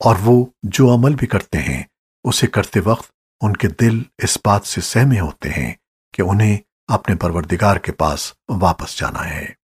اور وہ جو عمل بھی کرتے ہیں، اسے کرتے وقت ان کے دل اس بات سے سہمے ہوتے ہیں کہ انہیں اپنے پروردگار کے پاس واپس جانا ہے۔